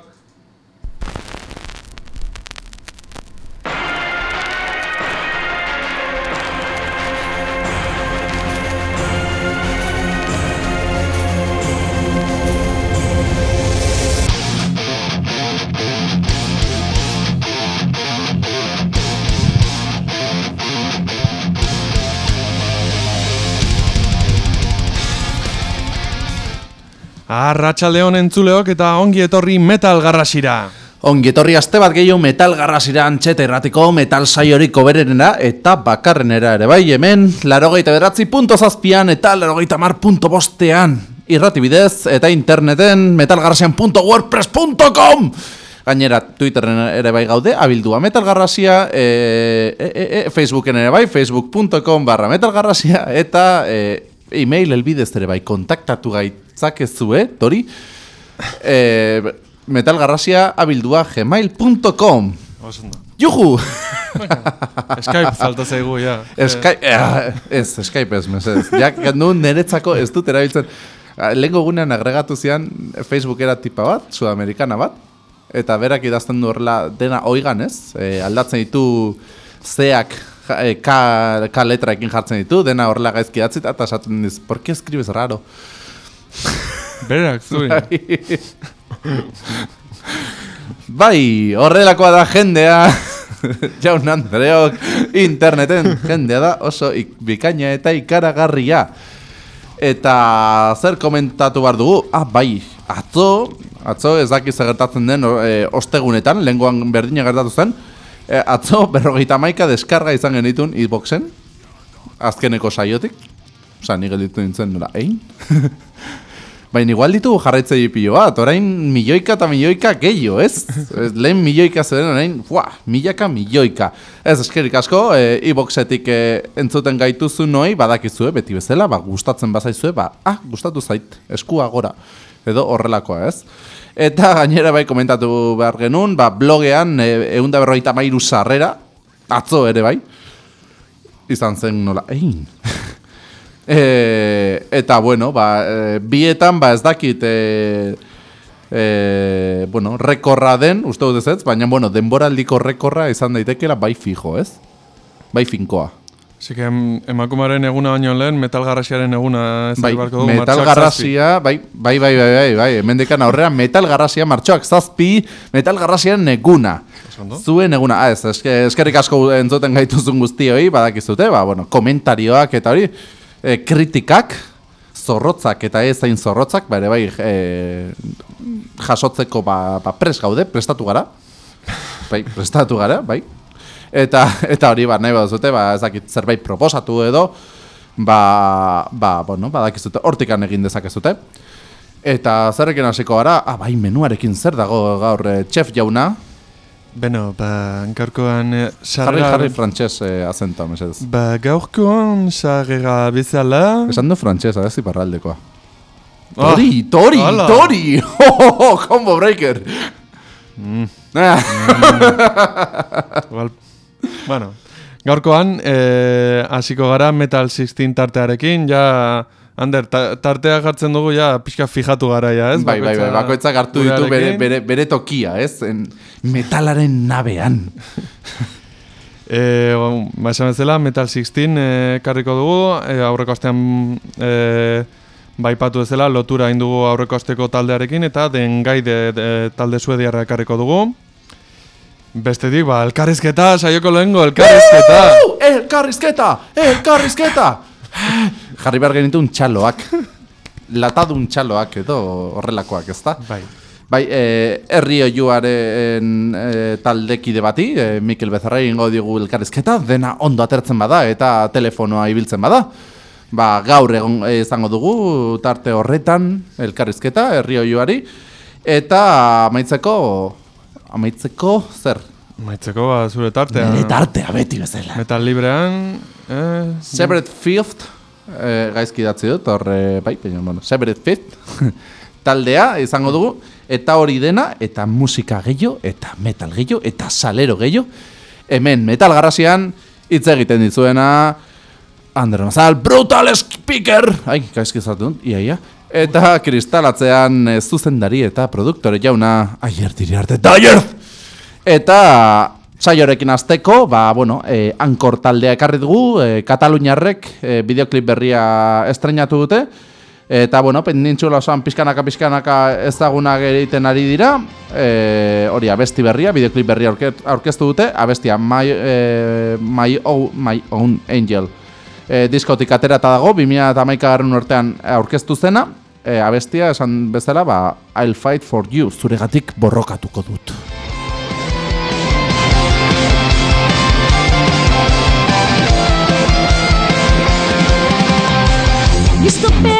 other. Arratxaldeon entzuleok eta ongi etorri metal garrasira. Ongi etorri aste bat gehiago metal garrasira antxeta erratiko metal saioriko berenera eta bakarrenera ere. Bai hemen larogeita beratzi punto zazpian eta larogeita mar punto bostean. Irrati bidez eta interneten metalgarrasian.wordpress.com Gainera, Twitterren ere bai gaude, abildua metalgarrasia, e, e, e, e, Facebooken ere bai, facebook.com barra metalgarrasia, eta e, e-mail elbidez ere bai, kontaktatu gaitzakezue, tori, e, metalgarrasia abildua gmail.com Juhu! Skype falta zaigu, ja. Skype, eh, ez, Skype ez, mesez. Ja, gendu niretzako ez dut erabiltzen. Lehenko gunean agregatu zian Facebookera tipa bat, sudamerikana bat, eta berak idazten du horrela dena oigan ez, e, aldatzen ditu zeak e, ka, ka letraekin jartzen ditu, dena horrela gaizki datzit, eta esaten diz, por qué escribes raro? Berak, zuri. Bai, horrelakoa da jendea, jaun Andreok, interneten jendea da oso ik, bikaina eta ikaragarria. Eta zer komentatu behar dugu? Ah, bai, atzo, atzo ez dakiz gertatzen den e, ostegunetan, lenguan berdina gertatu zen, e, atzo berrogeita maika deskarga izan genitun e-boxen, azkeneko saiotik, oza, nik gelditu nintzen nola, ein? Baina igual ditugu jarraitzei pilo bat, orain milioika eta milioika gehiago, ez? Ez, Lehen milioika zeren, orain, fuah, milaka milioika. Ez, eskerik asko, e, e-boxetik e, entzuten gaituzu noi, badakizue, beti bezala, ba, gustatzen bazaizue, ba, ah, gustatu zait, eskua gora, edo horrelakoa, ez? Eta gainera bai komentatu behar genuen, ba, blogean, e, eunda berroita mairu sarrera, atzo ere bai, izan zen nola, egin. E, eta bueno, ba, e, bietan ba ez dakit e, e, bueno, rekorra den, uste dut ez, baina bueno, denboraldiko rekorra izan daitekela bai fijo, ez? Bai finkoa. Que em, emakumaren eguna baino lehen, metal garrasiaren eguna ez Bai, barko dugu, metal martxoak garrasia, bai, bai, bai, bai, bai, bai, hemendikan aurrera metal garrasia martxoak zazpi, metal garrasiaren eguna. Zuen eguna, ah, ez, eske, eskerrik asko entzuten gaituzun guztioi, badakizute, ba, bueno, komentarioak eta hori, e, kritikak, zorrotzak eta ez zain zorrotzak, ba, ere bai, e, jasotzeko ba, ba, pres gaude, prestatu gara, bai, prestatu gara, bai, eta eta hori ba, nahi baduzute, ba, ez zerbait proposatu edo, ba, ba, bueno, badakizute, hortikan egin dezakezute. Eta zerrekin hasiko gara, ah, bai, menuarekin zer dago gaur eh, chef jauna, Beno, ba, gaurkoan eh, jarri sarrera... jarri frantxez eh, azenta, mesedez. Ba, gaurkoan sarrera bezala... Esan du frantxeza, ez iparraldekoa. Ah, Tori, tori, hala. tori! Oh, oh, oh, combo breaker! Mm, Ah, igual, bueno, gaurkoan eh, hasiko gara Metal 16 tartearekin, ja... Ander, ta, tartea jartzen dugu ja pixka fijatu gara ja, ez? bai, bai, bai, bakoitzak hartu ditu bere, bere, bere tokia, ez? En metalaren nabean. E, ba, esan bezala, Metal 16 e, karriko dugu, e, aurreko astean e, baipatu bezala, lotura egin dugu aurreko asteko taldearekin, eta den gai de, de, talde suediarra ekarriko dugu. Bestetik, ba, elkarrizketa, saioko lehengo, elkarrizketa! Uh, elkarrizketa! Elkarrizketa! Jarri behar genitun txaloak. Latadun txaloak edo horrelakoak, ezta? Bai. Bai, eh, herri oiuaren eh, taldekide bati, eh, Mikel Bezarra ingo digu elkarrizketa, dena ondo atertzen bada eta telefonoa ibiltzen bada. Ba, gaur egon eh, izango dugu tarte horretan elkarrizketa herri oiuari eta amaitzeko amaitzeko zer? Maitzeko, ba, zure tartea. Nire tartea beti bezala. Metal librean, eh, Separate Fifth, eh, gaizki datzi dut, hor, eh, bai, baina, bueno, Separate Fifth, taldea izango dugu, eta hori dena, eta musika gehiago, eta metal gehiago, eta salero gehiago, hemen metal garrasian, hitz egiten ditzuena, Ander Mazal, Brutal Speaker, ai, gaizki zatu ia, ia, Eta kristalatzean e, zuzendari eta produktore jauna Aier diri arte eta aier! Eta saiorekin azteko, ba, bueno, e, ankor taldea ekarri dugu, e, Kataluniarrek e, bideoklip berria estrenatu dute. Eta, bueno, pendintxula osoan pizkanaka pizkanaka ezagunak egiten ari dira. E, hori, abesti berria, bideoklip berria aurkeztu dute. Abestia, My, e, my, oh, my Own Angel. E, diskotik aterata dago, 2008 garrun urtean aurkeztu zena. E, abestia, esan bezala, ba, I'll fight for you, zuregatik borrokatuko dut. You still better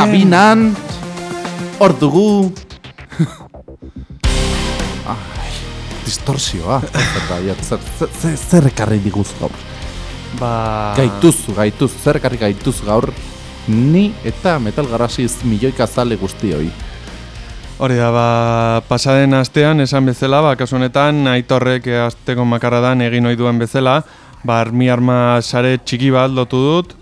kabinan. Hor dugu. Ai, distorsioa. Zer ekarri diguz gaur Ba... Gaituzu, gaituzu, zer ekarri gaituzu gaur? Ni eta metal garrasiz milioika zale guztioi. Hori da, ba, pasaden astean esan bezala, ba, kasu honetan, aitorrek asteko makarradan egin ohi duen bezala, ba, armi arma sare txiki bat lotu dut,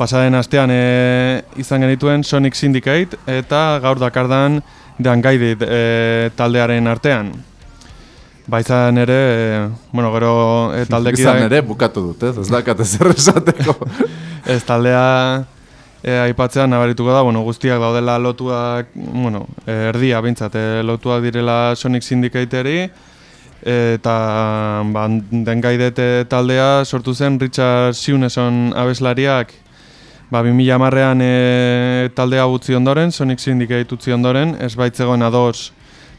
pasaren astean e, izan genituen Sonic Syndicate eta gaur dakardan Unguided e, taldearen artean. Ba izan ere, e, bueno, gero e, taldekide... Izan ere, bukatu dut, ez? Ez dakate zer esateko. Ez taldea e, aipatzean nabarituko da, bueno, guztiak daudela lotuak, bueno, erdia bintzat, e, lotuak direla Sonic Syndicateri, eta ba, den gaidete taldea sortu zen Richard Siuneson abeslariak ba, 2000 amarrean e, taldea utzi ondoren, Sonic Syndicate utzi ondoren, ez baitzegoen ados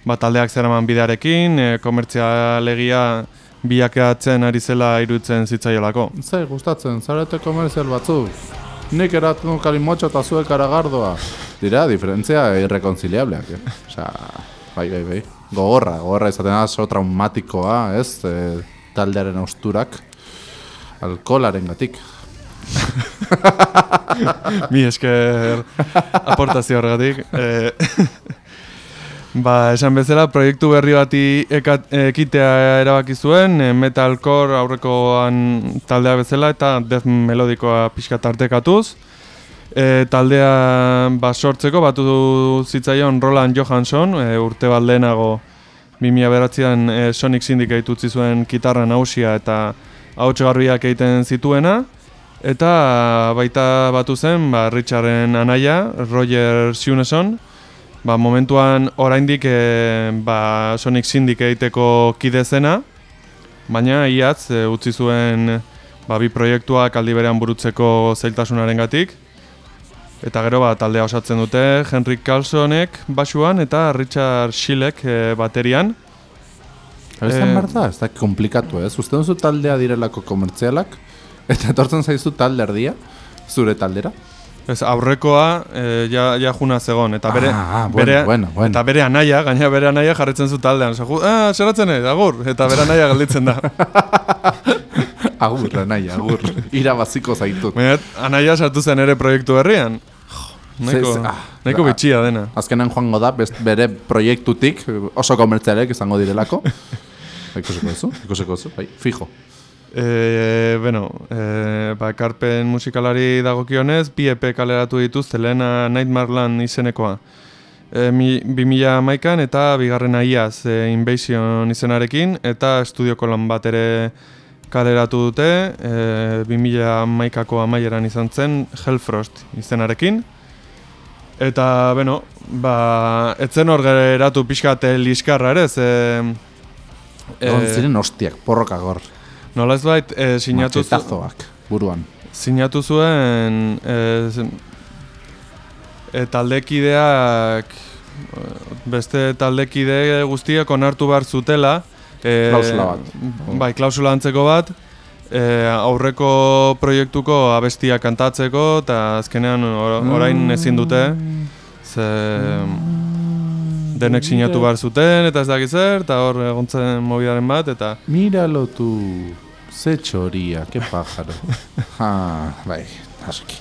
ba, taldeak zeraman bidearekin, e, komertzialegia bilakeatzen ari zela irutzen zitzaiolako. Zai, gustatzen, zarete komerzial batzuk. Nik eratu kalimotxo eta zuek aragardoa. Dira, diferentzia irrekonciliableak, eh? Osa, bai, bai, bai. Gogorra, gogorra izaten da, oso traumatikoa, ez? E, taldearen austurak. Alkolaren gatik. Mi esker aportazio horregatik. E, ba, esan bezala, proiektu berri bati ekat, ekitea erabaki zuen, e, metalcore aurrekoan taldea bezala eta death melodikoa pixka tartekatuz. E, taldea ba, sortzeko batu zitzaion Roland Johansson, e, urte bat lehenago 2000 beratzean e, Sonic Syndicate utzi zuen kitarra nausia eta garbiak egiten zituena. Eta baita batu zen ba, Richarden anaia, Roger Siuneson, ba, momentuan oraindik e, ba, Sonic Syndicateko kide zena, baina iatz e, utzi zuen ba, bi proiektuak aldi berean burutzeko zailtasunaren gatik. Eta gero ba, taldea osatzen dute Henrik Carlsonek basuan eta Richard Schillek e, baterian. Ez Eh, behar da, ez da komplikatu, ez? Uste duzu taldea direlako komertzialak, eta etortzen zaizu talde erdia, zure taldera. Ez aurrekoa e, ja, ja juna zegon eta bere, Ah, bueno, bere, bueno, bueno. eta bere anaia, gaina bere anaia jarritzen zu taldean. Osa, ah, zeratzen ez, agur, eta bere anaia gelditzen da. Agur, nahi, agur. Irabaziko zaitut. Baina anaia sartu zen ere proiektu Ze- ze- ah, nahiko ah. bitxia dena. Azkenan joango da, best, bere proiektutik oso komertzialek izango direlako. Ikusiko duzu, ikusiko duzu, bai, fijo. E, bueno, e, ba, ekarpen musikalari dagokionez, bi EP kaleratu dituzte lehena Nightmare Land izenekoa. E, mi, 2000 maikan eta bigarrena iaz e, Invasion izenarekin eta estudioko lan bat ere kaleratu dute, e, 2000 maikako amaieran izan zen Hellfrost izenarekin. Eta, bueno, ba, etzen hor geratu pixkat liskarra ere, ze... Egon ziren hostiak, porroka gor. Nola ez bait, e, sinatu, zu, Machetazoak, buruan. sinatu zuen e, zen- e, taldekideak e, beste taldekide guztiak onartu behar zutela e, Klausula bat. Bai, klausula antzeko bat e, aurreko proiektuko abestia kantatzeko eta azkenean or, orain ezin dute ze denek sinatu behar zuten eta ez dakit zer eta hor egontzen mobidaren bat eta Míralo tu, ze txoria, ke pájaro. ha, bai, aski.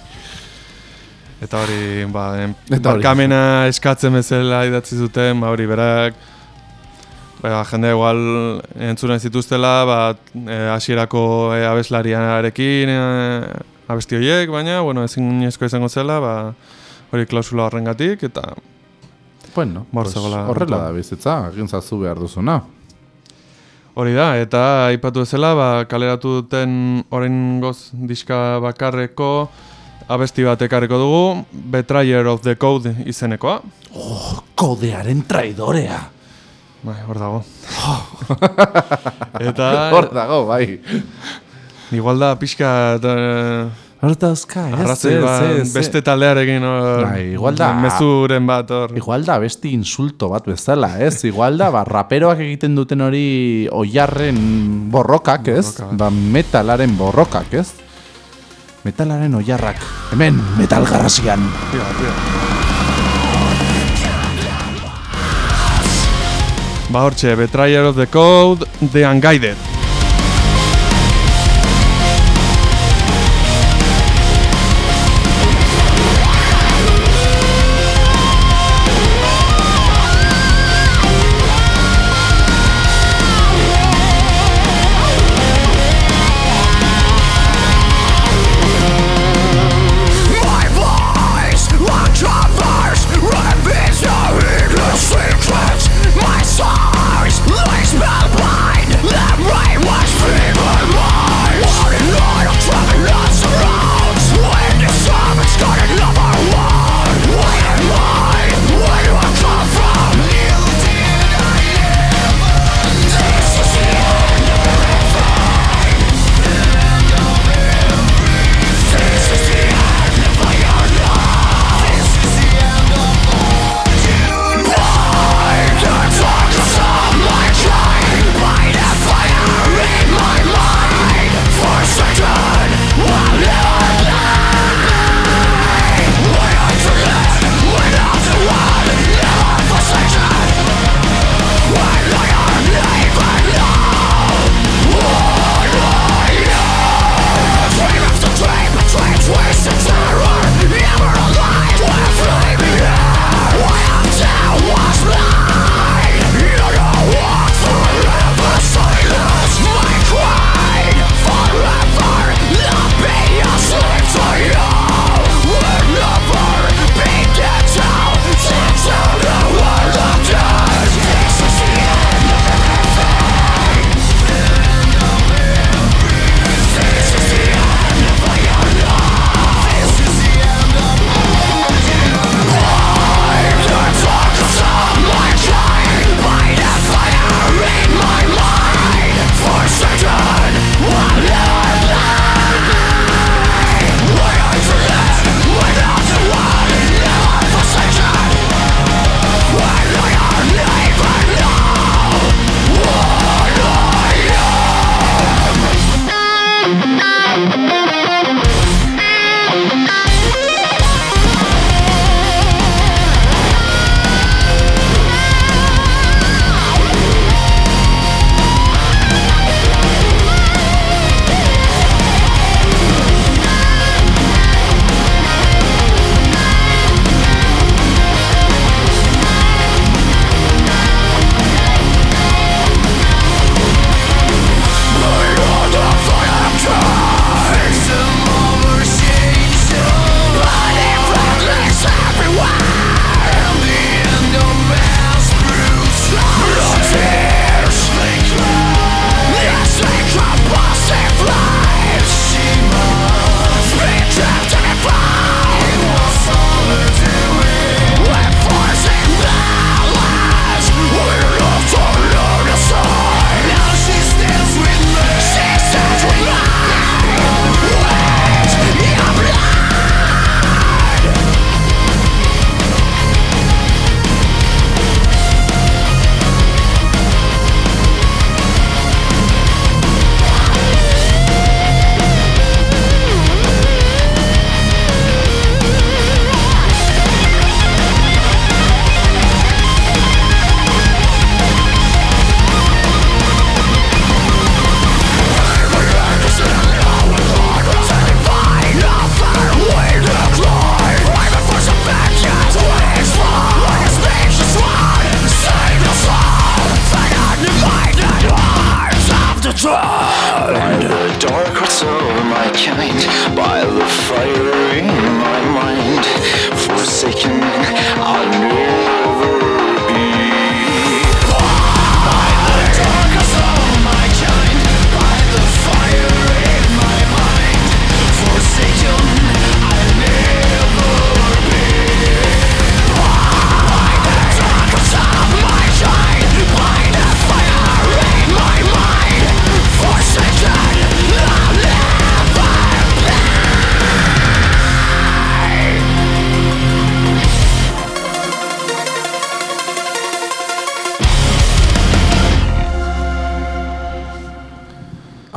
Eta hori, ba, en, Eta barkamena eskatzen bezala idatzi zuten, ba, hori, berak, ba, jende igual entzunen zituztela, ba, e, hasierako e, abeslariarekin, e, abesti horiek, baina, bueno, ezin izango zela, ba, hori klausula horrengatik, eta Bueno, Hor pues, horrela da bizitza, egin zazu behar duzuna. hori da, eta aipatu bezala, ba, kaleratu duten orain goz diska bakarreko abesti bat ekarriko dugu, Betrayer of the Code izenekoa. Kodearen traidorea. Bai, hor dago. eta Hor dago, bai. igual da pixka uh, Hor dauzka, ez, arrazoi ez, bat, ez, ez. beste taldearekin hor, Bai, igual da- mezuren bat hor. Igual da besti insulto bat bezala, ez? Igual da, ba, raperoak egiten duten hori oiarren borrokak, ez? Borroka bat. Ba, metalaren borrokak, ez? Metalaren oiarrak. Hemen, metal garrasian. Ba hortxe, Betrayer of the Code, The Unguided.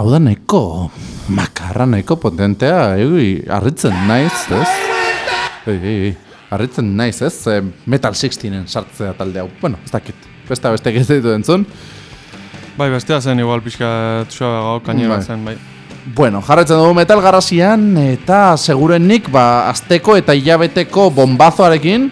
Hau da nahiko makarra nahiko potentea, egi, harritzen naiz, ez? Ei, ei, ei, harritzen naiz, ez? E, Metal 16-en sartzea talde hau. Bueno, ez dakit, beste beste ez ditu entzun. Bai, bestea zen igual pixka txoa gainera Bai. zen, bai. Bueno, jarretzen dugu metal garrasian eta segurenik ba, azteko eta hilabeteko bombazoarekin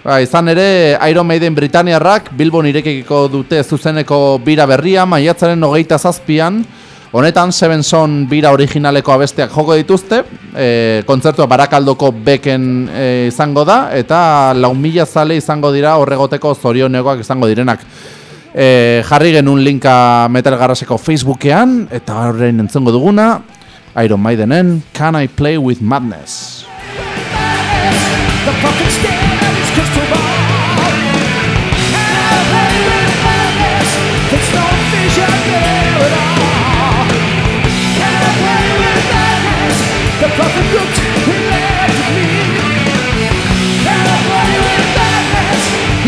ba, izan ere Iron Maiden Britaniarrak Bilbon irekiko dute zuzeneko bira berria maiatzaren hogeita zazpian Honetan Seven Son bira originaleko abesteak joko dituzte. E, Kontzertua barakaldoko beken e, izango da Eta lau mila zale izango dira horregoteko zorionekoak izango direnak. E, jarri genuen linka Metal Garraseko Facebookean eta horrein entzongo duguna Iron Maidenen Can I Play With Madness? The fucking of his crystal ball.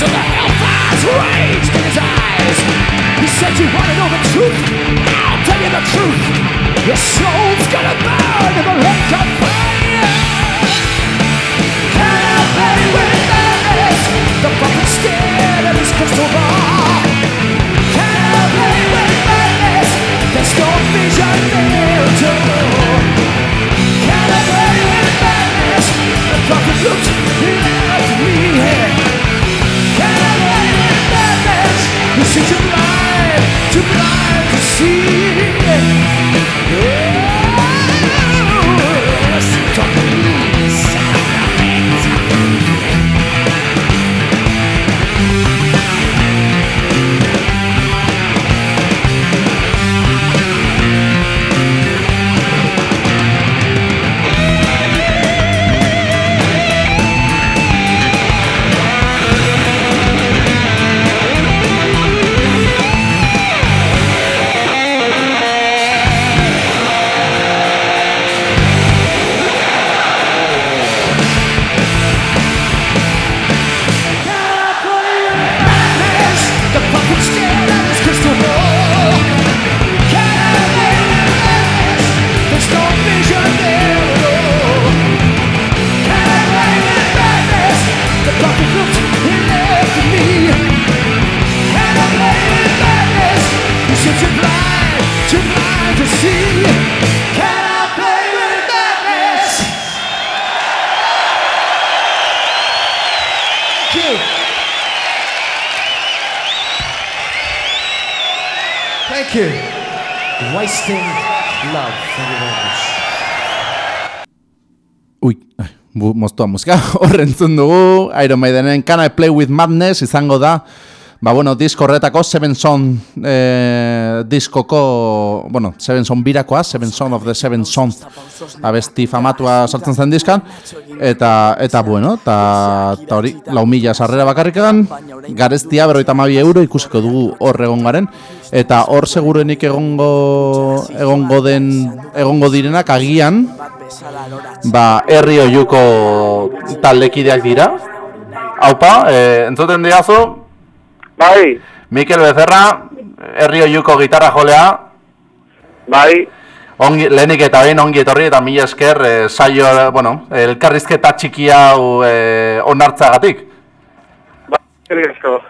so the hellfires raged in his eyes. He said, you wanna know the truth? I'll tell you the truth. Your soul's gonna burn in the lake of fire. Moztua musika, horrentzun dugu, Iron Maidenen Can I Play With Madness izango da, ba bueno, disko horretako Seven Son eh, diskoko, bueno, Seven Son birakoa, Seven Son of the Seven Son abesti famatua sartzen zen diskan, eta, eta bueno, eta, hori, lau mila sarrera bakarrik egan, gareztia berroita mabi euro ikusiko dugu hor egon garen, eta hor segurenik egongo, egongo den, egongo direnak agian, ba, herri oiuko taldekideak dira. Haupa, e, entzuten diazu, Bai, Mikel Becerra, herri oiuko gitarra jolea, bai, ongi, lehenik eta behin ongi etorri eta mila esker e, saio, eh, bueno, elkarrizketa txiki hau e, onartzagatik. eskerrik asko.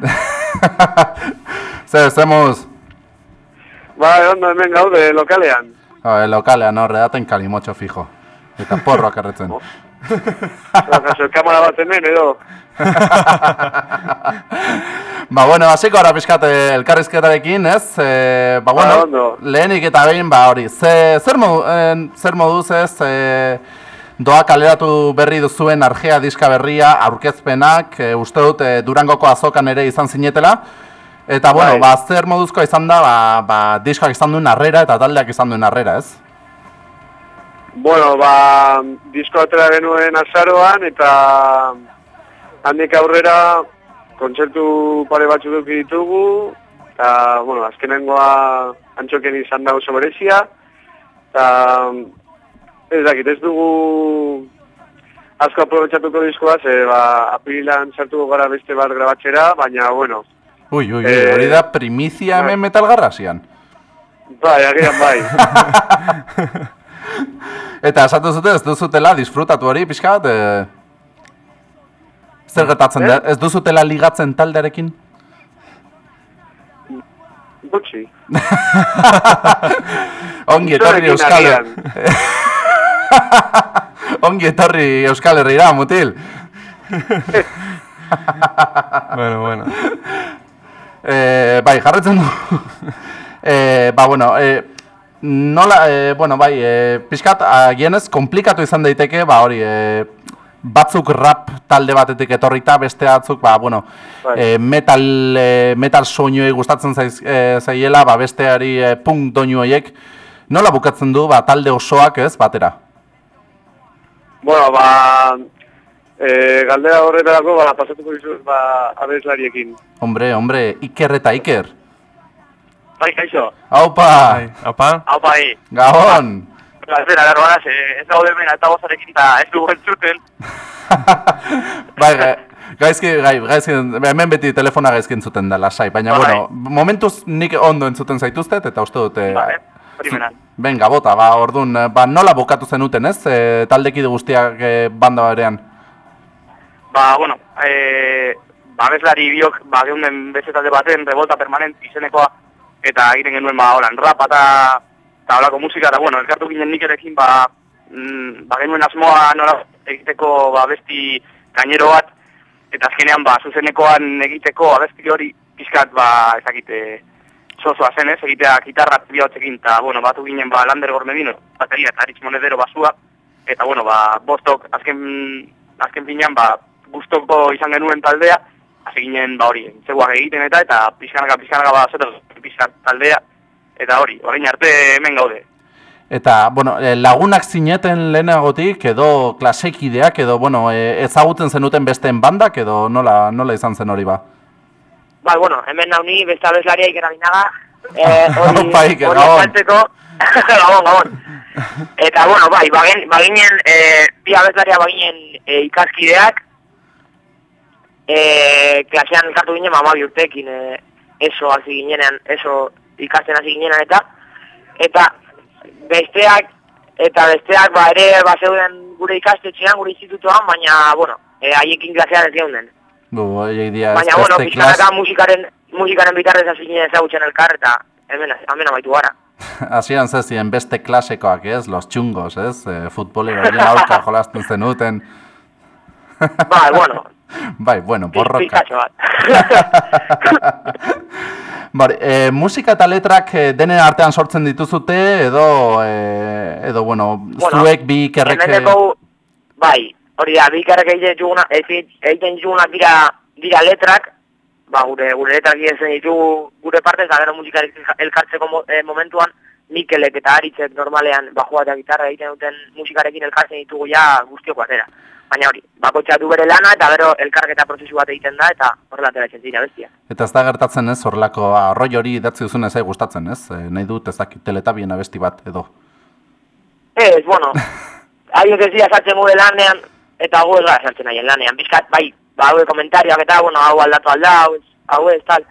Zer, zemuz, Bai, ondo hemen gaude lokalean. E, lokalean horre daten kalimotxo fijo. Eta porroak erretzen. Kaso, kamara bat hemen edo. ba, bueno, hasiko ara pixkat eh, elkarrizketarekin, ez? E, ba, bueno, Ba, lehenik eta behin, ba, hori, ze, zer, modu, eh, zer moduz ez, e, doa kaleratu berri duzuen argea diska berria, aurkezpenak, e, uste dut e, Durangoko azokan ere izan zinetela, Eta, bueno, Bai. ba, zer moduzkoa izan da, ba, ba, diskoak izan duen arrera eta taldeak izan duen arrera, ez? Bueno, ba, disko atera genuen azaroan, eta handik aurrera kontzertu pare batzuk eduki ditugu, eta, bueno, azkenengoa antxoken izan da oso berezia, eta ez dakit, ez dugu asko aprobetsatuko diskoa, ze, ba, apirilan sartuko gara beste bat grabatzera, baina, bueno, Ui, ui, ui, Eh, hori da primizia hemen metal garrasian. bai, agian bai. Eta esatu zuten ez duzutela disfrutatu hori pixka bat, e... Zer gertatzen da? Ez duzutela ligatzen taldearekin? Gutxi. Ongi etorri Euskal. Ongi etorri Euskal Herrira, mutil. Bueno, bueno. E, bai, jarretzen du. e, ba, bueno, e, nola, e, bueno, bai, e, pixkat, agienez, komplikatu izan daiteke, ba, hori, e, batzuk rap talde batetik etorrita, beste batzuk, ba, bueno, Bai. e, metal, e, metal soinuei gustatzen zaiz, e, zaiela, ba, besteari e, punk doinu horiek, nola bukatzen du, ba, talde osoak, ez, batera? Bueno, ba, e, galdera horretarako, ba, pasatuko dizut, ba, abeslariekin. Hombre, hombre, Iker eta Iker. Bai, kaixo. Haupa, Bai, apa? Hau bai. gabon! Gazera, laro ganaz, ez gaude hemen altabozarekin eta ez dugu entzuten. bai, ga- gaizki, gai, gaizki, hemen beti telefona gaizki entzuten da, lasai, baina, Bai. bueno, momentuz nik ondo entzuten zaituztet, eta uste dute... Vale, primeran. Venga, bota, ba, orduan, eh, ba, nola bukatu zenuten, ez? E, taldekide guztiak e, banda berean. Ba, bueno, e, babeslari biok, ba, geunden beste talde baten, revolta permanent izenekoa, eta egiten genuen, ba, holan, rap eta, holako musika, eta, bueno, elkartu ginen nikerekin, ba, mm, ba, genuen asmoa nola egiteko, ba, besti gainero bat, eta azkenean, ba, zuzenekoan egiteko, abesti hori, pixkat, ba, ezakite, sozoa zen ez, egitea gitarra bihotzekin, eta, bueno, batu ginen, ba, Lander Gormedino, bateria eta Rich Monedero basua, eta, bueno, ba, bostok, azken, azken finean, ba, gustoko izan genuen taldea, hasi ginen, ba, hori, zegoak egiten eta, eta pixkanaka, pixkanaka, ba, zeto, pixkat taldea, eta hori, orain arte hemen gaude. Eta, bueno, e, lagunak zineten lehenagotik, edo klasekideak, edo, bueno, e, ezagutzen zenuten besteen bandak, edo nola, nola izan zen hori ba? Bai, bueno, hemen nauni beste abeslaria ikera binaga. Eh, hori, Iker, hori gabon, gabon. Eta, bueno, bai, bagin, baginen, eh, bi abeslaria baginen eh, ikaskideak. Eh, klasean elkartu ginen, mama bi urtekin, eh, eso hasi ginenean, eso ikasten hasi ginenean, eta, eta besteak, eta besteak, ba, ere, ba, gure ikastetxean, gure institutoan, baina, bueno, eh, haiekin klasean ez geunden. Bu, horiek dira, Baina, bueno, pixkanaka musikaren, musikaren bitarrez hasi ginen ezagutzen elkar, eta hemen, hemen amaitu gara. Hasieran zezien beste klasekoak, ez? Los txungos, ez? E, futbolero horien aurka jolasten zenuten. Bai, bueno, Bai, bueno, borroka. bat. Bari, e, musika eta letrak e, denen artean sortzen dituzute, edo, e, edo bueno, Bueno, zuek bi ikerrek... Hemeneko, bai, hori da, bi ikerrek egiten ditugunak dira, dira letrak, ba, gure, gure letrak egiten ditugu gure partez, da gero musikarekin elkartzeko mo, eh, momentuan, Mikelek eta Aritzek normalean bajua eta gitarra egiten duten musikarekin elkartzen ditugu ja guztioko atera. Baina hori, bakoitza du bere lana eta gero elkarketa prozesu bat egiten da eta horrela ateratzen dira bestia. Eta ez da gertatzen ez, horrelako arroi hori idatzi duzun ez gustatzen, ez? E, nahi dut ez dakit teletabien abesti bat, edo. Ez, bueno, haiek ez dira sartzen gure lanean, eta gu ez gara sartzen nahien lanean. Bizkat, bai, ba, hauek komentarioak eta, bueno, hau aldatu alda, hau ez, hau ez, tal.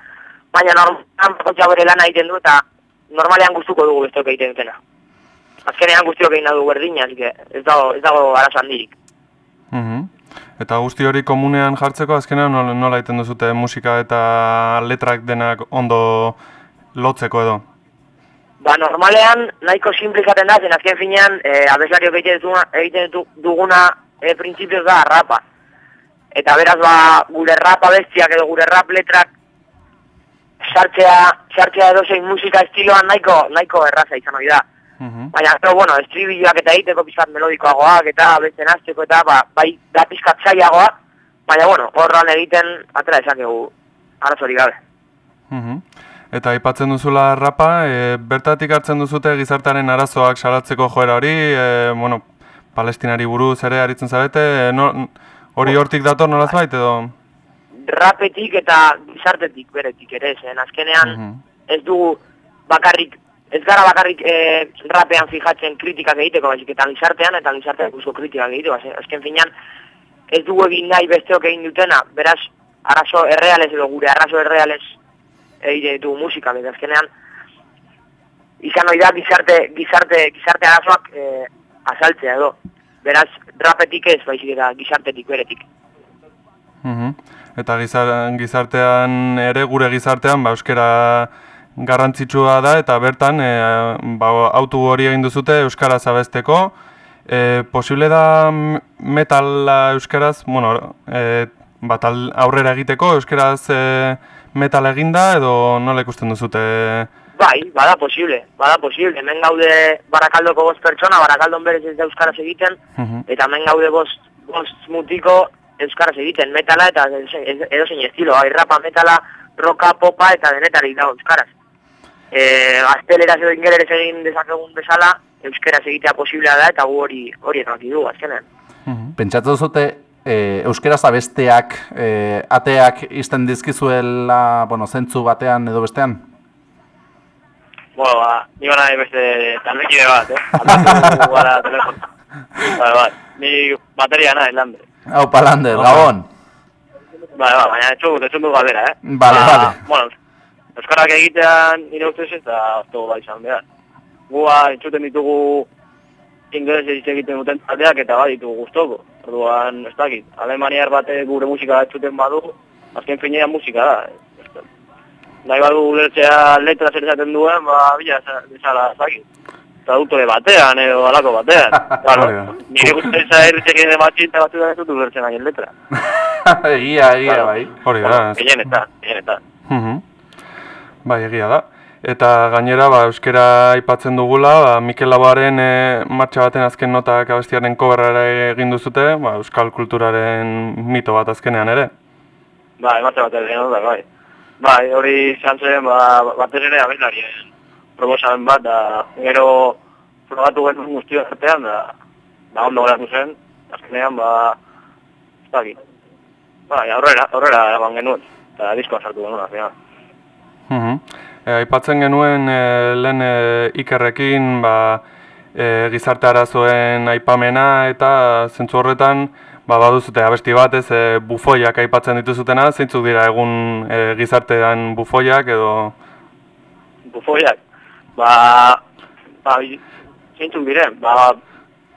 Baina normalean bakoitza bere lana egiten du eta normalean gustuko dugu besteok egiten dutena. Azkenean guztiok egin dugu berdina, ez dago, ez dago arazo handirik. Mhm. Eta guzti hori komunean jartzeko azkenean nola, nola egiten duzute musika eta letrak denak ondo lotzeko edo? Ba, normalean nahiko simple izaten da, zen azken finean, e, abeslariok egiten duguna, e, printzipioz da rapa. Eta beraz, ba, gure rap abestiak edo gure rap letrak sartzea, sartzea edozein musika estiloan nahiko, nahiko erraza izan hori da. Mhm. Baina, gero, bueno, estribilloak eta egiteko pizkat melodikoagoak eta beste nazteko eta, ba, bai, da pizkat zailagoa, baina, bueno, horran egiten atera esakegu arazorik gabe. Mhm. Eta aipatzen duzula rapa, e, bertatik hartzen duzute gizartearen arazoak salatzeko joera hori, e, bueno, palestinari buruz ere aritzen zarete, e, no, hori hortik dator nolaz bait edo? Rapetik eta gizartetik beretik ere, zen azkenean Mhm. ez dugu bakarrik, ez gara bakarrik e, rapean fijatzen kritikak egiteko, baizik eta gizartean eta gizartean guzko kritikak egiteko, az- azken finean ez dugu egin nahi besteok egin dutena, beraz, arazo erreales edo gure arazo erreales egite ditugu musika, eta azkenean izan hori da gizarte, gizarte, gizarte arazoak e, azaltzea edo. Beraz, rapetik ez, baizik eta gizartetik beretik. Mhm. Eta gizar, gizartean ere, gure gizartean, ba, euskara garrantzitsua da, eta bertan, e, ba, autu hori egin duzute euskara zabesteko. E, posible da metala euskaraz, bueno, e, bat aurrera egiteko, euskaraz e, metal eginda, edo nola ikusten duzute? Bai, bada posible, bada posible. Hemen gaude barakaldoko bost pertsona, barakaldon berez ez da euskaraz egiten, Mhm. eta hemen gaude bost, bost mutiko euskaraz egiten, metala eta edo zein estilo, bai, rapa, metala, roka, popa eta denetarik dago euskaraz. E, gazteleraz edo ingelerez egin dezakegun bezala, euskaraz egitea posiblea da eta gu hori hori erabaki dugu azkenean. Mhm. Pentsatu zute, e, euskaraz abesteak, e, ateak izten dizkizuela, bueno, zentzu batean edo bestean? Bueno, ba, ni bana beste taldekide bat, eh? Aldatu gara telefon. Bai, bai, ni bateria nahi, lande. Hau palander, gabon. Bai, bai, baina etxu, etxu du galdera, eh? Bale, Ba, bale. Bueno, euskarak egitean nire ustez ez da bai izan behar. Gua entzuten ditugu ingelesez hitz egiten duten taldeak eta bai ditugu gustoko. Orduan, ez dakit, alemaniar bate gure musika entzuten badu, azken finean musika da. Nahi badu ulertzea letra zer esaten duen, ba, bila desala, ez dakit. Traduktore batean edo alako batean. Claro, nire guztetza erritzekin batxin eta batzuetan ez dut ulertzen haien letra. egia, Claro. bai. Hori da, ez. Gehienetan, gehienetan. Mhm. Bai, egia da. Eta gainera, ba, euskera aipatzen dugula, ba, Mikel Laboaren e, martxa baten azken notak abestiaren koberrara egin duzute, ba, euskal kulturaren mito bat azkenean ere. Bai, ematze bat egin dut, bai. Bai, hori izan zen, ba, batez ere abelarien proposamen bat, da gero frogatu genuen guztio artean, da, da ondo geratu zen, azkenean, ba, ez dakit. Bai, aurrera, aurrera eman genuen, eta diskoa sartu genuen, azkenean. Mhm. E, aipatzen genuen e, lehen e, ikerrekin ba, e, gizarte arazoen aipamena eta zentzu horretan ba, baduzute abesti bat ez e, bufoiak aipatzen dituzutena, zeintzuk dira egun e, gizartean bufoiak edo... Bufoiak, ba, ba, zeintzuk diren, ba,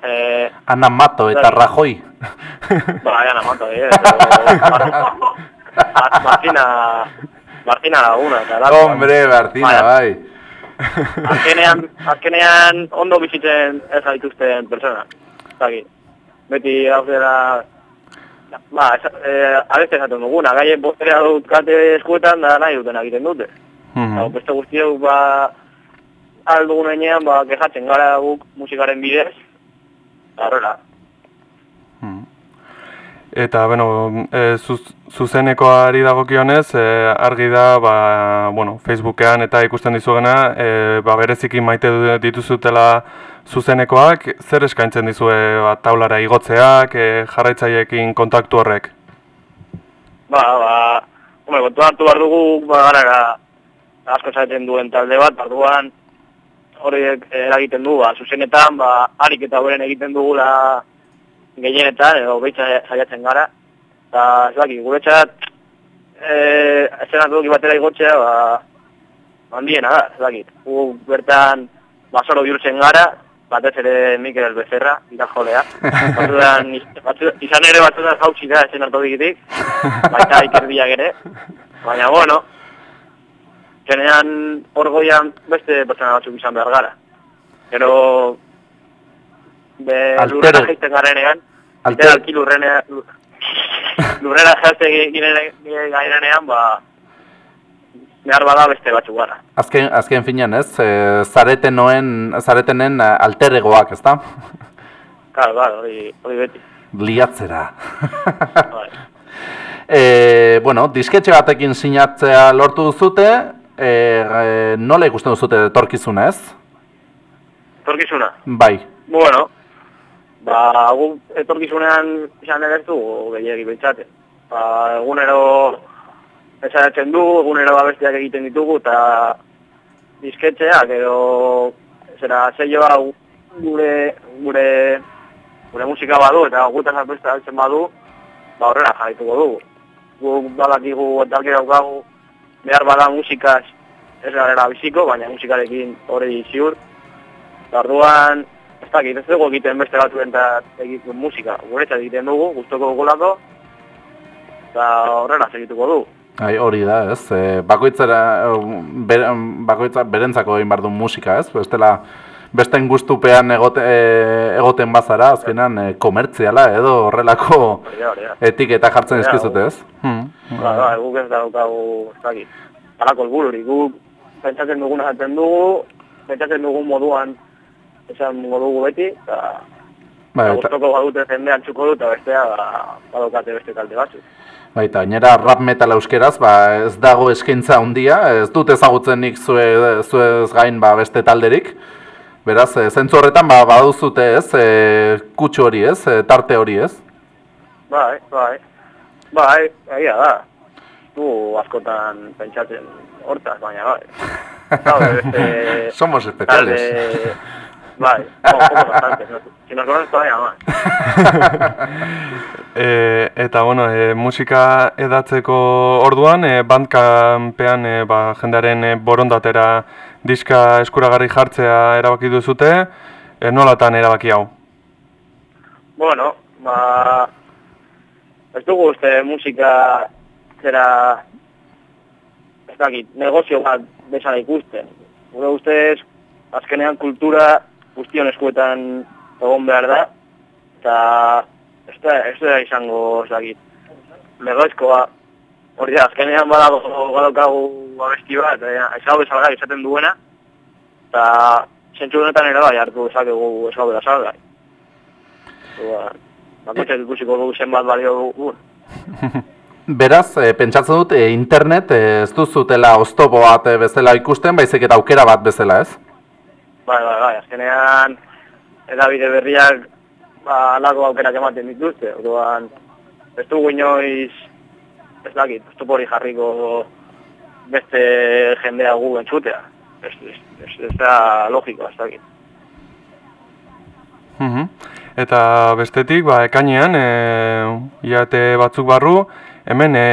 eh, Ana Mato eta Bai. Rajoy. ba, ya la mato, eh, edo, Mar- Martina, Martina Laguna, eta lako. Hombre, Martina, Bai. bai. Azkenean, azkenean ondo bizitzen ez gaituzten pertsona. Zaki, beti hau zera... Ba, ez, eh, abeste esaten duguna, gaien bosterea dut kate eskuetan da nahi duten egiten dute. Mhm. Eta beste guztiok, ba, aldugun enean, ba, kejatzen gara guk musikaren bidez. Eta horrela. Eta, bueno, e, zuz, zuzenekoari dagokionez, e, argi da, ba, bueno, Facebookean eta ikusten dizuegena, e, ba, bereziki maite dituzutela zuzenekoak, zer eskaintzen dizue ba, taulara igotzeak, e, jarraitzaileekin kontaktu horrek? Ba, ba, hombre, kontu hartu behar dugu, ba, gara, asko zaiten duen talde bat, orduan horiek eragiten du, ba, zuzenetan, ba, harik eta beren egiten dugula gehienetan, edo behitza saiatzen gara, eta ez daki, guretzat, e, esenatu batera igotzea, ba, handiena da, ez dakit. Gu bertan basoro bihurtzen gara, batez ere Mikel Becerra, irakjolea. Batzutan, batzu, izan ere batzutan jautsi da esen hartu digitik, baita ikerdiak ere. Baina, bueno, zenean orgoian beste pertsona batzuk izan behar gara. Gero, be, lurrera jaisten garenean, literalki lurrera, lurrera jaisten garenean, ba, behar bada beste batzuk gara. Azken, azken finean ez, e, zaretenoen, zaretenen eh, alter egoak, ezta? Claro, claro, hori, hori beti. Liatzera. E, bueno, disketxe batekin sinatzea lortu duzute, e, e, nola ikusten duzute etorkizuna ez? Torkizuna. Bai. Bueno, ba, gu etorkizunean izan ere ez dugu gehiagi bentsate. Ba, egunero esaratzen dugu, egunero abestiak egiten ditugu, eta disketxeak edo zera seioa gure, gure, gure musika badu, eta gutaz abestea altzen badu, ba horrela jarraituko dugu. Gu badakigu eta alke daukagu behar bada musikaz ez gara biziko, baina musikarekin hori ziur. Ez dakit, ez dugu egiten beste batuen eta egiten musika. Guretzat egiten dugu, gustoko dugulako, eta horrela segituko dugu. Ai, hori da, ez? E, bakoitzera, e, ber, bakoitza berentzako egin behar du musika, ez? Bestela, besten gustupean egote, e, egoten bazara, azkenan e, komertziala edo horrelako etiketa jartzen dizkizute, ez? Hmm. Ba, ba, guk ez daukagu, ez dakit, halako helbururik, guk pentsatzen duguna jaten dugu, pentsatzen dugun moduan esan dugu beti, eta Bai, eta, gustoko badute jende antzuko dut, bestea ba, badokate beste talde batzuk. bai, eta gainera rap metal euskeraz, ba, ez dago eskaintza handia, ez dut ezagutzen zue, zuez gain ba, beste talderik. Beraz, e, zentzu horretan ba, baduzute ez, e, kutsu hori ez, e, tarte hori ez. Bai, bai, bai, egia da. Du askotan pentsatzen hortaz, baina bai. Somos especiales. talde- Bai, poco bastante, si nos conoces todavía más. E, eta bueno, e, musika edatzeko orduan, e, bandkampean e, ba, jendearen borondatera diska eskuragarri jartzea erabaki duzute, e, nolatan erabaki hau? Bueno, ba... Ez dugu uste musika zera... Ez dakit, negozio bat bezala ikusten. Gure ustez, azkenean kultura guztion eskuetan egon behar da. Eta ez da, ez da izango, ez dakit, legoizkoa. Hori da, azkenean badago badaukagu abesti bat, ez hau bezala izaten duena. Eta zentzu honetan ere bai hartu dezakegu ez hau bezala Orduan, bakoitzak ikusiko dugu zenbat balio dugun. Beraz, e, pentsatzen dut, e, internet e, ez duzutela oztopo bat e, bezala ikusten, baizik eta aukera bat bezala ez? Bai, bai, bai, azkenean edabide berriak ba, alako aukerak ematen dituzte. Orduan, ez dugu inoiz, ez dakit, ez hori jarriko beste jendea gu entzutea. Ez, ez, ez, ez da logiko, ez dakit. Mhm. Eta bestetik, ba, ekainean, e, iate batzuk barru, hemen e,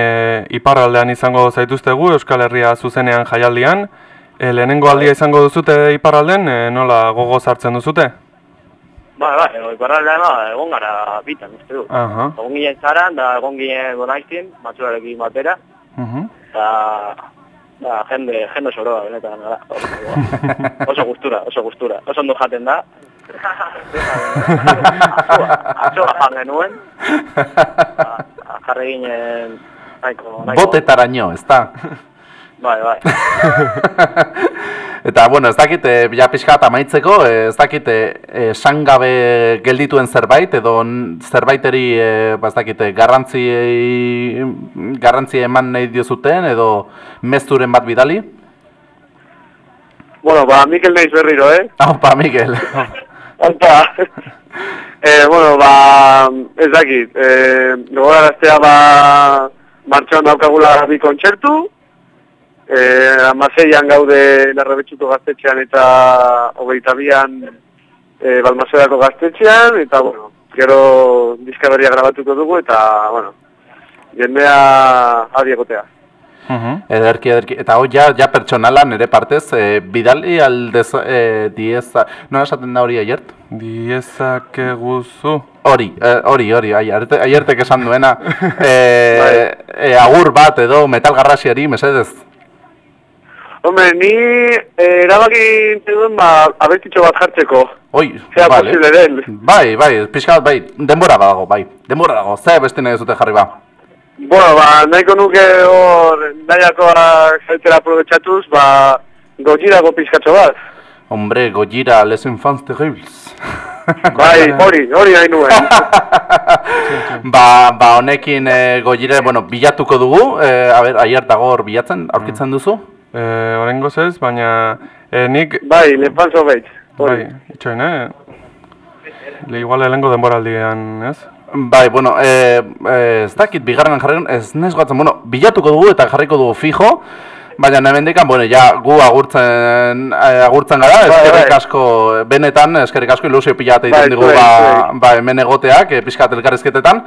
iparraldean izango zaituztegu Euskal Herria zuzenean jaialdian. E, lehenengo aldia izango duzute iparralden, e, nola gogo sartzen duzute? Bai, bai, ego, iparraldean ba, egon gara bitan, uste du. Aha. Egon ginen zaran, da egon ginen donaiztin, matxurarekin batera, Mhm. eta ba, jende, jende soroa, benetan, gara. oso gustura, oso gustura. Oso ondo jaten da. Atzoa jan genuen. Ba, Jarri ginen nahiko, nahiko. Botetaraino, ez da? Bai, bai. Eta, bueno, ez dakit, e, ja pixka bat amaitzeko, e, ez dakit, e, sangabe geldituen zerbait, edo zerbaiteri, e, ba, ez dakit, garrantzi, garrantzi eman nahi diozuten, edo mezuren bat bidali? Bueno, ba, Mikel naiz berriro, eh? Aupa, Mikel. Opa! eh, bueno, ba, ez dakit, eh, gogoraraztea ba, martxoan daukagula bi kontzertu, eh, amaseian gaude larrabetxuko gaztetxean eta hogeita bian eh, balmasedako gaztetxean, eta, bueno, gero diska berria grabatuko dugu, eta, bueno, jendea adi egotea. Mhm. Ederki, ederki. Eta hoi, ja, ja pertsonala nire partez, e, bidali aldez, e, dieza, nola esaten da hori aiert? Diezak eguzu. Hori, eh, hori, hori, aierte, aiertek esan duena. E, e, agur bat edo metal garrasiari, mesedez. Hombre, ni eh, erabaki duen ba, abestitxo bat jartzeko. Oi, Zea posible den. Bai, bai, pixka bat, bai, denbora badago, bai. Denbora dago, ze beste nahi zute jarri ba. Bueno, ba, nahiko nuke hor, nahiakoak zaitera aprobetsatuz, ba, gotxirako pizkatxo bat. Hombre, Gojira, les enfants terribles. Bai, hori, hori nahi nuen. ba, ba, honekin e, Gojira, bueno, bilatuko dugu. E, a ber, aier dago hor bilatzen, aurkitzen duzu? E, Horengoz ez, baina e, nik... Bai, lepanzo behit. Bai, Hori. itxoin, eh? Le igual lehengo denboraldian, ez? Bai, bueno, e, e, ez dakit bigarren jarren, ez nez goatzen, bueno, bilatuko dugu eta jarriko dugu fijo, baina hemendikan, bueno, ja gu agurtzen, eh, agurtzen gara, Bai, eskerrik bai. asko, benetan, eskerrik asko ilusio pila bat Bai, egiten digu zuei, ba, zuei. ba, hemen egoteak, e, pixkat elkarrizketetan,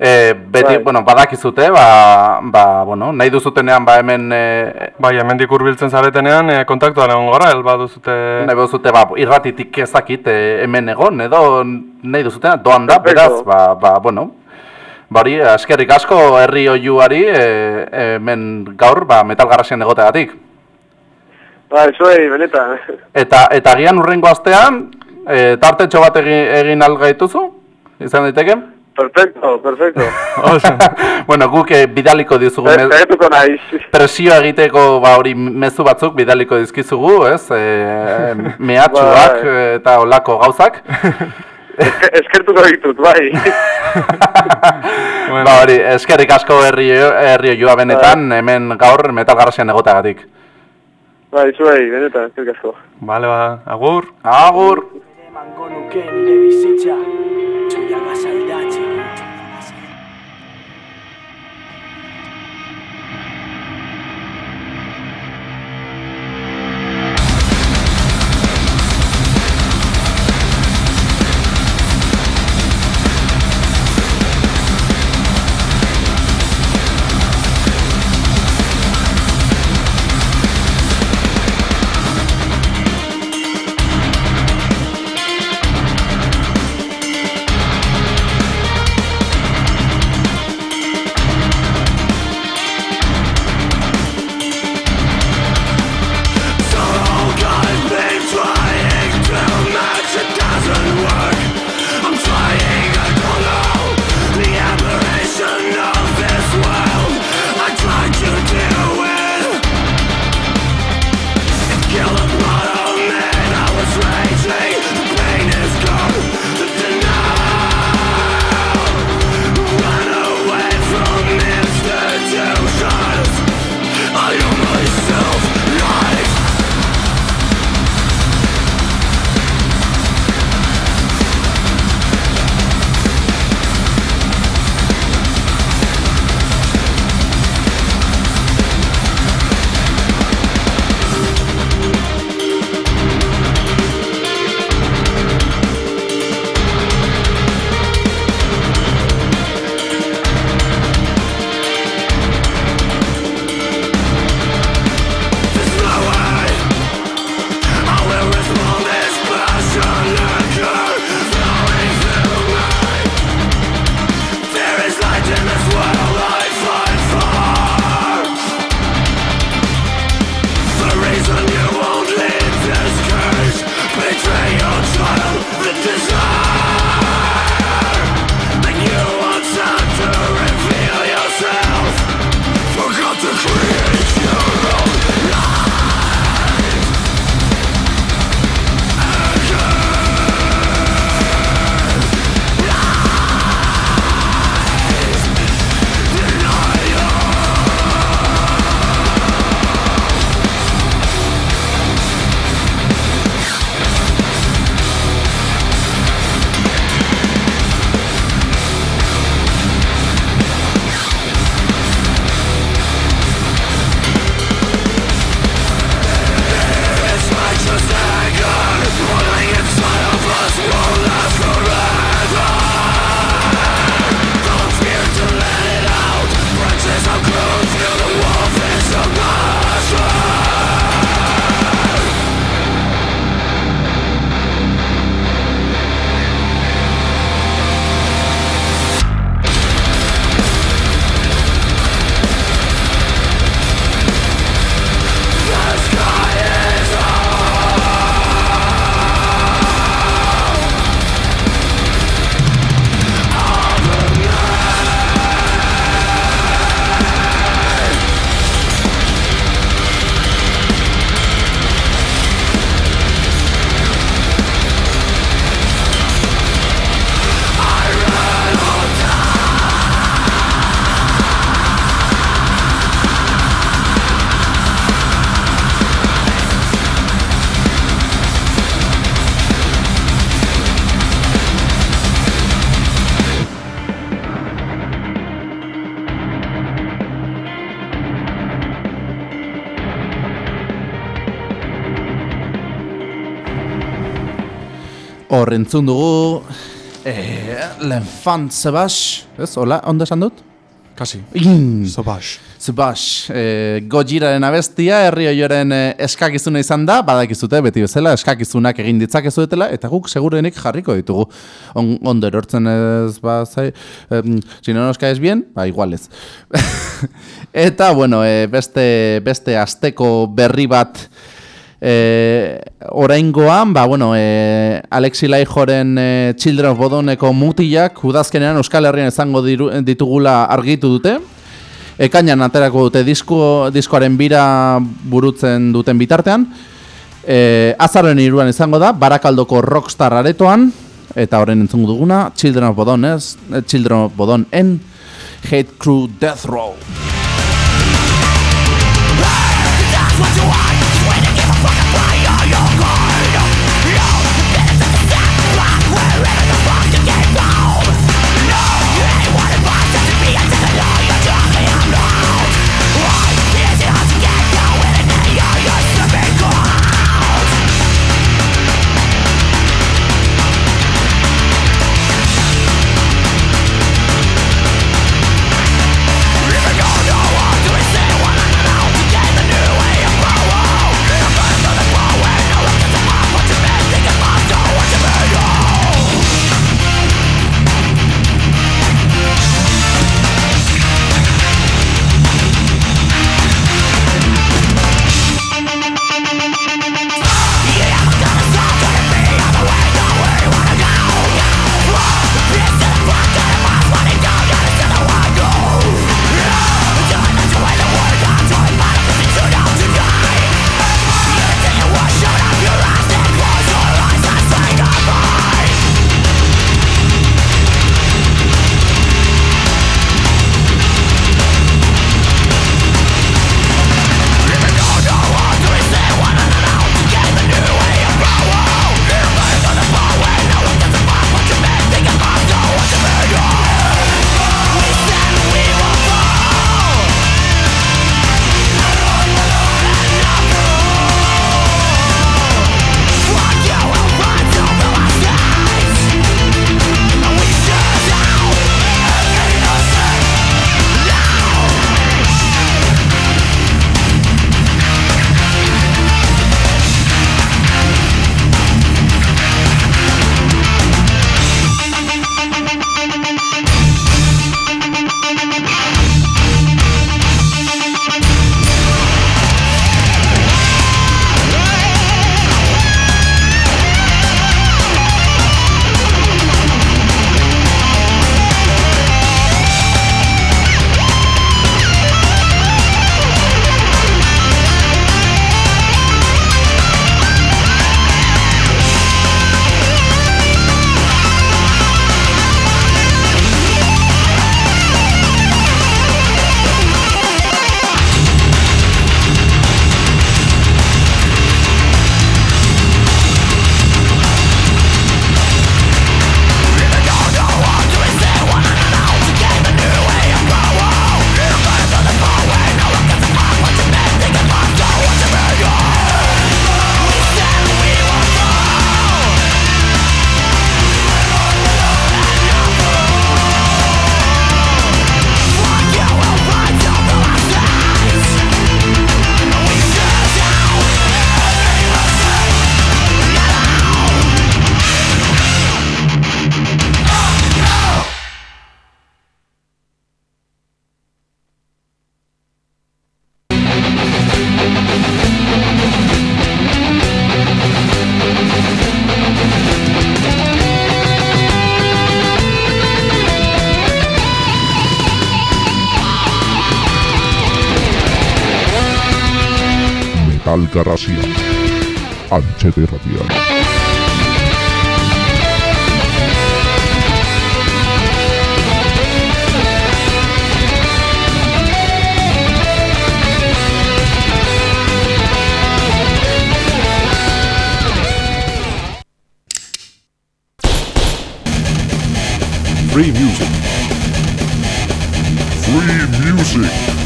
e, beti, Bai. bueno, badakizute, ba, ba, bueno, nahi duzutenean, ba, hemen, e, Bai, hemendik hurbiltzen zaretenean, e, kontaktuan egon gara, el baduzute... nahi duzute, ba, irratitik ezakit e, hemen egon, edo nahi duzutena, doan da, beraz, ba, ba, bueno, Ba hori, eskerrik asko herri oiuari e, hemen gaur ba, metal garrasian egoteagatik. Bai, zuei, benetan. Eta eta agian urrengo astean, e, tartetxo bat egin, egin algaituzu? Izan daiteke? Perfecto, perfecto. Oso. bueno, guk eh, bidaliko dizugu me- Zagetuko naiz. presioa egiteko ba hori mezu batzuk bidaliko dizkizugu, ez? E, mehatxuak Bai. eh, eta olako gauzak. Eske- Eskertuko ditut, bai. Bueno. Ba hori, eskerrik asko herri herri oiua benetan, hemen gaur metal garrasian egoteagatik. Bai, zuei, benetan, eskerrik asko. Bale, ba, agur. Agur! Emango nuke nire bizitza Txuriagaz aldatzen Hor entzun dugu... Eh, L'Enfant Sebash, ez, hola, ondo esan dut? Kasi. In, Sobash. Sebash, eh, Gojiraren abestia, herri oioren eh, eskakizuna izan da, badakizute, beti bezala, eskakizunak egin ditzakezuetela, eta guk segurenik jarriko ditugu. On, ondo erortzen ez, ba, zai, em, si no nos caes bien, ba, igual ez. eta, bueno, eh, beste, beste asteko berri bat, E, oraingoan, ba, bueno, e, Alexi Laijoren e, Children of Bodoneko mutilak udazkenean Euskal Herrian izango ditugula argitu dute. Ekainan aterako dute disko, diskoaren bira burutzen duten bitartean. E, azaren iruan izango da, Barakaldoko Rockstar aretoan, eta horren entzungu duguna, Children of Bodon? Eh, Children of Bodon en Hate Crew Death Row. música racial. HD Radial. Free Music. Free Music.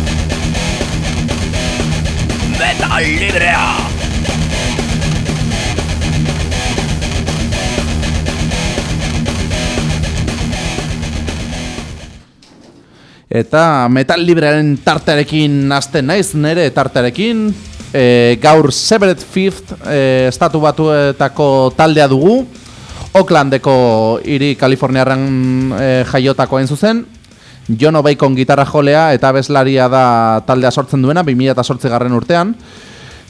al librea! Eta metal librearen tartarekin aste naiz nere tartarekin e, Gaur Severed Fifth e, estatu batuetako taldea dugu. Oaklandeko hiri Kaliforniaren e, jaiotako zuzen. Jono Bacon gitarra jolea eta bezlaria da taldea sortzen duena, 2008 garren urtean.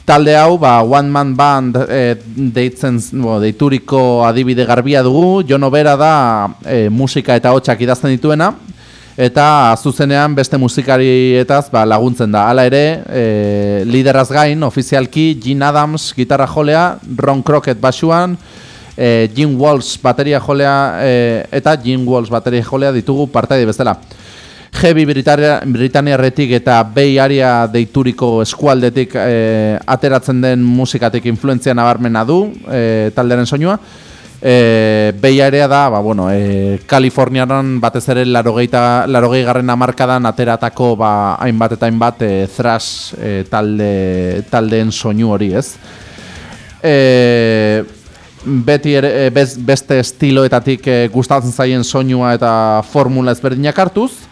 Talde hau, ba, One Man Band e, deitzen, bo, deituriko adibide garbia dugu. Jono Bera da e, musika eta hotxak idazten dituena. Eta zuzenean beste musikarietaz ba, laguntzen da. Hala ere, e, lideraz gain, ofizialki, Gene Adams gitarra jolea, Ron Crockett basuan, e, Jim Walsh bateria jolea e, eta Jim Walsh bateria jolea ditugu partaide bezala. Britania, Britaniarretik eta Bay Area deituriko eskualdetik e, ateratzen den musikatik influentzia nabarmena du e, talderen soinua. E, Bay Area da, ba, bueno, e, Kaliforniaran batez ere larogeita, larogei garren amarkadan ateratako ba, hainbat eta hainbat e, thrash e, talde, taldeen soinu hori ez. E, beti ere, bez, beste estiloetatik e, gustatzen zaien soinua eta formula ezberdinak hartuz.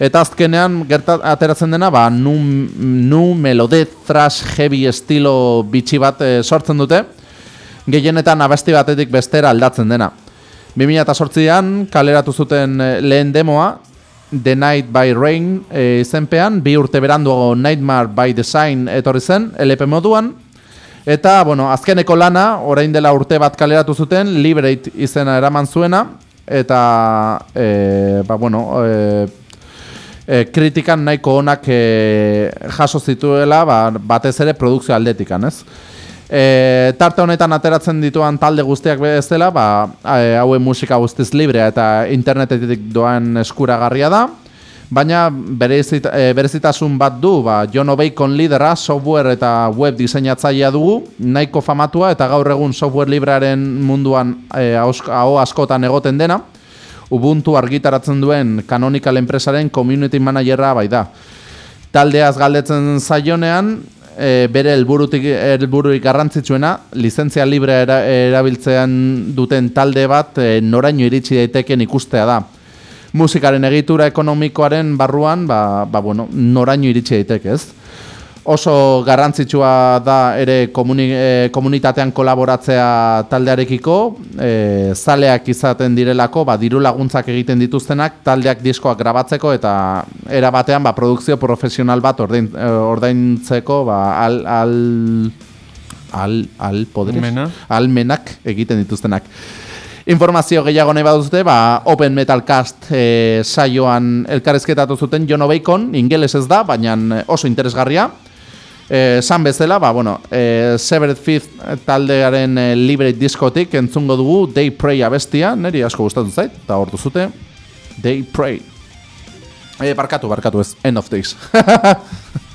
Eta azkenean gertat ateratzen dena, ba, nu, nu melode thrash heavy estilo bitxi bat e, sortzen dute. Gehienetan abesti batetik bestera aldatzen dena. 2008an kaleratu zuten e, lehen demoa, The Night by Rain e, izenpean, bi urte beranduago Nightmare by Design etorri zen, LP moduan, Eta, bueno, azkeneko lana, orain dela urte bat kaleratu zuten, Liberate izena eraman zuena, eta, e, ba, bueno, e, e, kritikan nahiko onak e, jaso zituela, ba, batez ere produkzio aldetikan, ez? E, tarte honetan ateratzen dituan talde guztiak bezala, ba, e, hauen musika guztiz librea eta internetetik doan eskuragarria da, Baina berezit, e, berezitasun bat du, ba, John Bacon lidera, software eta web diseinatzailea dugu, nahiko famatua eta gaur egun software librearen munduan e, hau askotan egoten dena, Ubuntu argitaratzen duen Canonical enpresaren community managera bai da. Taldeaz galdetzen zaionean, e, bere helburutik helbururik garrantzitsuena, lizentzia libre era, erabiltzean duten talde bat e, noraino iritsi daiteken ikustea da musikaren egitura ekonomikoaren barruan, ba, ba bueno, noraino iritsi daiteke, ez? Oso garrantzitsua da ere komuni, e, komunitatean kolaboratzea taldearekiko, e, zaleak izaten direlako, ba, diru laguntzak egiten dituztenak, taldeak diskoak grabatzeko eta era batean ba, produkzio profesional bat ordain, e, ordaintzeko ba, al, al, al, al, poderes, almenak egiten dituztenak. Informazio gehiago nahi baduzute, ba, Open Metal Cast e, saioan elkarrezketatu zuten Jono Bacon, ingeles ez da, baina oso interesgarria. E, san bezala, ba, bueno, e, Severed Fifth taldearen e, Liberate diskotik entzungo dugu Day Pray abestia, niri asko gustatu zait, eta hor duzute, Day Pray. E, barkatu, barkatu ez, End of Days.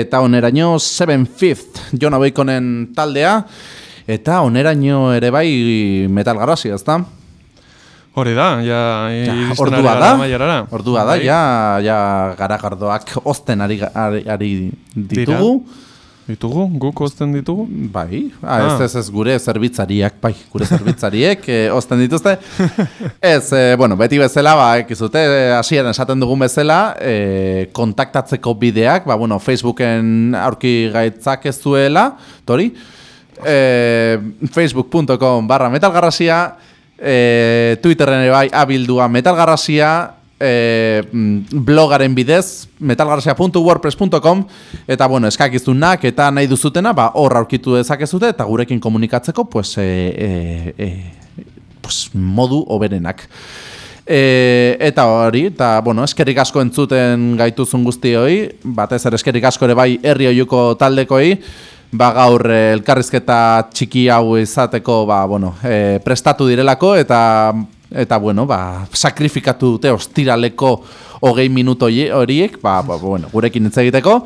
eta oneraino Seven Fifth, Jon Aboikonen taldea, eta oneraino ere bai metal garrasia, ezta? Hori da, ja, Ja, ordua da, amaierara. ordua da, ja, ja garagardoak ozten ari, ari, ari ditugu. Ditugu, guk ozten ditugu? Bai, ah, Ah. ez, ez, ez, gure zerbitzariak, bai, gure zerbitzariek eh, ozten dituzte. Ez, eh, bueno, beti bezala, ba, ekizute, eh, hasieran esaten dugun bezala, eh, kontaktatzeko bideak, ba, bueno, Facebooken aurki gaitzak ez duela, tori, eh, facebook.com barra metalgarrasia, eh, Twitterren bai abildua metalgarrasia, mm, blogaren bidez, metalgarrasia.wordpress.com eta bueno, eskakizunak eta nahi duzutena, ba, hor aurkitu dezakezute eta gurekin komunikatzeko, pues, eh, eh, eh, pues, modu oberenak. E, eta hori, eta bueno, eskerik asko entzuten gaituzun guztioi, batez ere eskerik asko ere bai herri oiuko taldekoi, ba gaur elkarrizketa txiki hau izateko ba, bueno, e, prestatu direlako eta eta bueno, ba, sakrifikatu dute ostiraleko hogei minuto hori- horiek, ba, ba, bueno, gurekin hitz egiteko.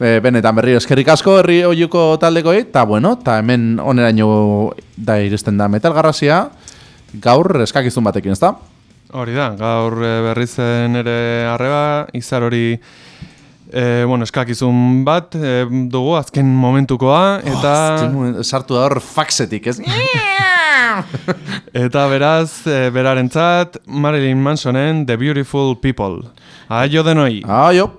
E, benetan berriro eskerrik asko herri oiuko taldekoi, eta bueno, eta hemen oneraino da iristen da metalgarrazia, gaur eskakizun batekin, ezta? Hori da, gaur eh, berriz zen ere arreba, izar hori e, bueno, eskakizun bat e, dugu azken momentukoa, eta Oh, sartu da hor faxetik, ez? eta beraz, e, berarentzat Marilyn Mansonen The Beautiful People. Aio denoi! Aio!